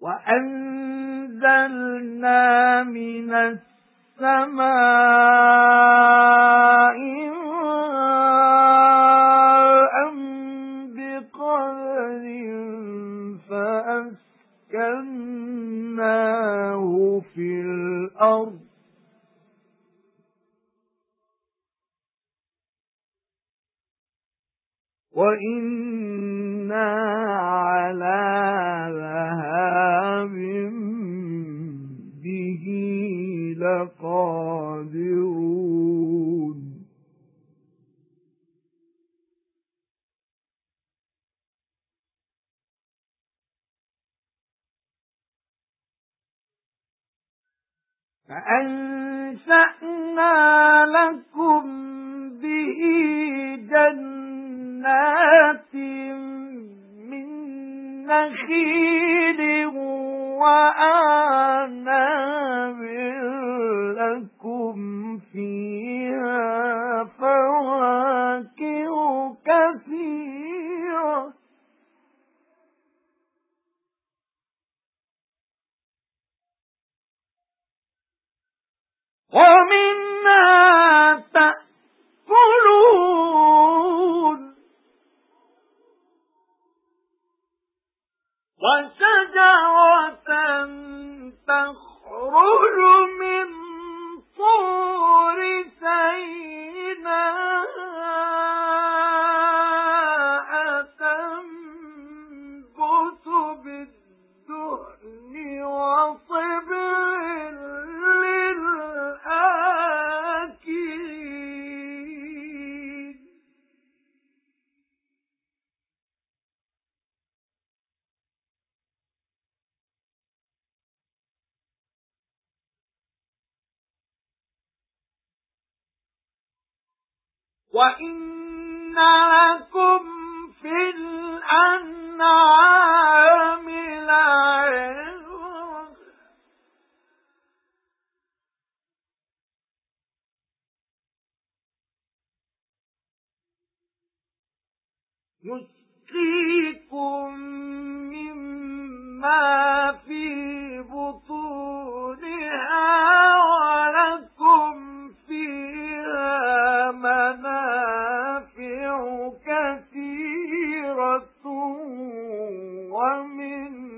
وَأَنزَلْنَا مِنَ السَّمَاءِ مَاءً بِقَدَرٍ فَأَسْكَنَّاهُ فِي الْأَرْضِ وَإِنَّا عَلَى لَقَادِرُونَ. فَأَنشَأْنَا لَكُم بِهِ جَنَّاتٍ مِّن نَّخِيلٍ وَأَعْنَابٍ وَمِنْهَا وَشَجَرَةً تَخْرُجُ وَإِنَّ لَكُمْ فِي الْأَنْعَامِ لَعِبْرَةً نُسْقِيكُم مِّمَّا وَمِنْ